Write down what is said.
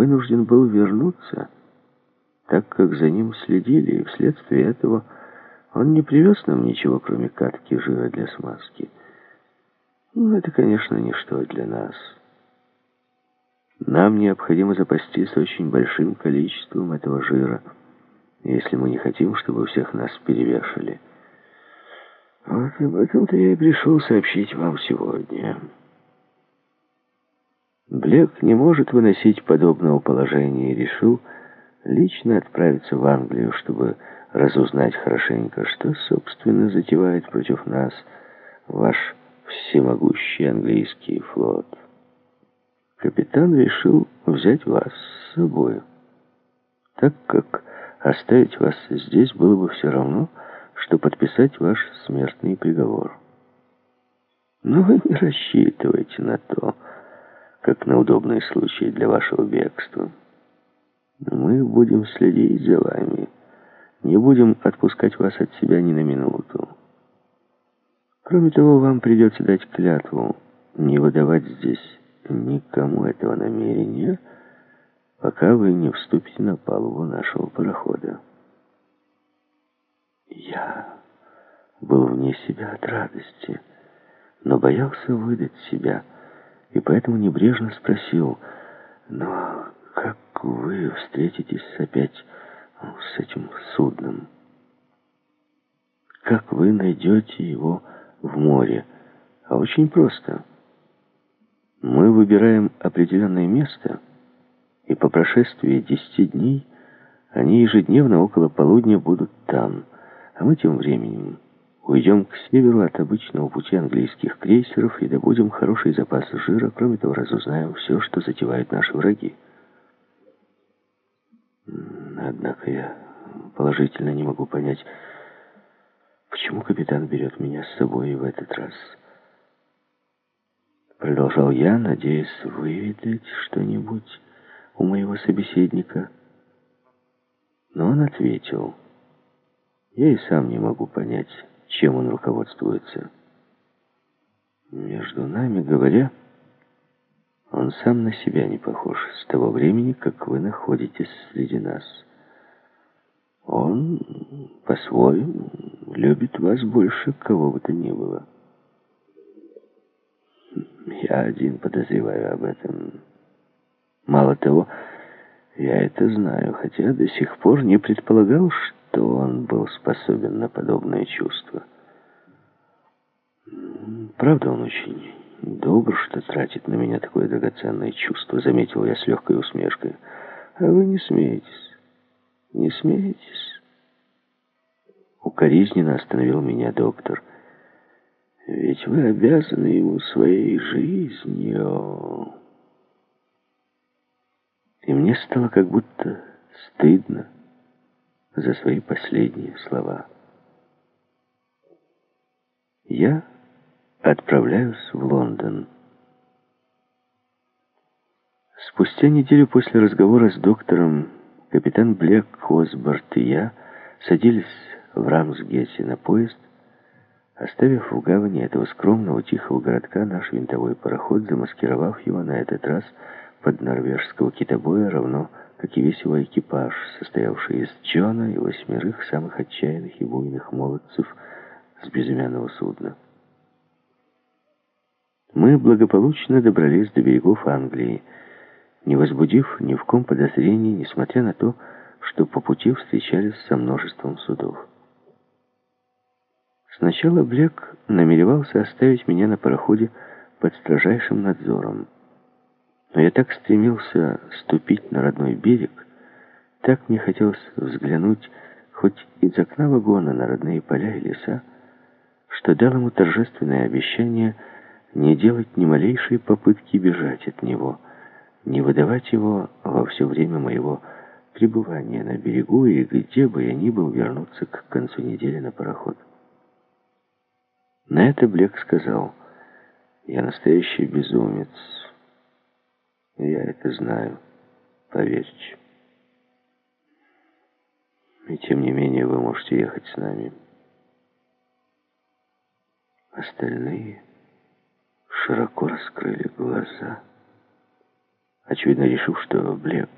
вынужден был вернуться, так как за ним следили, и вследствие этого он не привез нам ничего, кроме катки жира для смазки. Ну, это, конечно, ничто для нас. Нам необходимо запастись очень большим количеством этого жира, если мы не хотим, чтобы всех нас перевешали. Вот об этом-то я и пришел сообщить вам сегодня. Блек не может выносить подобного положения и решил лично отправиться в Англию, чтобы разузнать хорошенько, что, собственно, затевает против нас ваш всемогущий английский флот. Капитан решил взять вас с собой, так как оставить вас здесь было бы все равно, что подписать ваш смертный приговор. Но вы не рассчитывайте на то, как на удобный случай для вашего бегства. Мы будем следить за вами, не будем отпускать вас от себя ни на минуту. Кроме того, вам придется дать клятву не выдавать здесь никому этого намерения, пока вы не вступите на палубу нашего парохода. Я был вне себя от радости, но боялся выдать себя, и поэтому небрежно спросил, «Но как вы встретитесь опять с этим судном? Как вы найдете его в море? А очень просто. Мы выбираем определенное место, и по прошествии десяти дней они ежедневно около полудня будут там, а мы тем временем уйдем к северу от обычного пути английских крейсеров и добудем хороший запас жира, кроме того, разузнаем все, что затевают наши враги. Однако я положительно не могу понять, почему капитан берет меня с собой в этот раз. Продолжал я, надеясь выведать что-нибудь у моего собеседника. Но он ответил... Я и сам не могу понять, чем он руководствуется. Между нами говоря, он сам на себя не похож с того времени, как вы находитесь среди нас. Он по-своему любит вас больше кого бы то ни было. Я один подозреваю об этом. Мало того, я это знаю, хотя до сих пор не предполагал, что что он был способен на подобное чувство. Правда, он очень добр, что тратит на меня такое драгоценное чувство, заметил я с легкой усмешкой. А вы не смеетесь, не смеетесь. Укоризненно остановил меня доктор. Ведь вы обязаны ему своей жизнью. И мне стало как будто стыдно за свои последние слова. Я отправляюсь в Лондон. Спустя неделю после разговора с доктором капитан Блек, Хосборт и я садились в Рамсгете на поезд, оставив в гавани этого скромного тихого городка наш винтовой пароход, замаскировав его на этот раз под норвежского китобоя равно как и весь его экипаж, состоявший из Джона и восьмерых самых отчаянных и буйных молодцев с безымянного судна. Мы благополучно добрались до берегов Англии, не возбудив ни в ком подозрений, несмотря на то, что по пути встречались со множеством судов. Сначала Блек намеревался оставить меня на пароходе под строжайшим надзором. Но я так стремился ступить на родной берег, так мне хотелось взглянуть хоть из окна вагона на родные поля и леса, что дал ему торжественное обещание не делать ни малейшей попытки бежать от него, не выдавать его во все время моего пребывания на берегу и где бы я ни был вернуться к концу недели на пароход. На это Блек сказал, «Я настоящий безумец». Я это знаю, поверьте. И тем не менее вы можете ехать с нами. Остальные широко раскрыли глаза, очевидно решив, что Блек